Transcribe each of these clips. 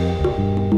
Música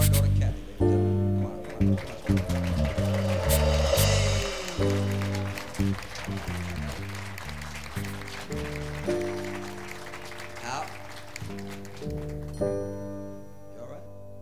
God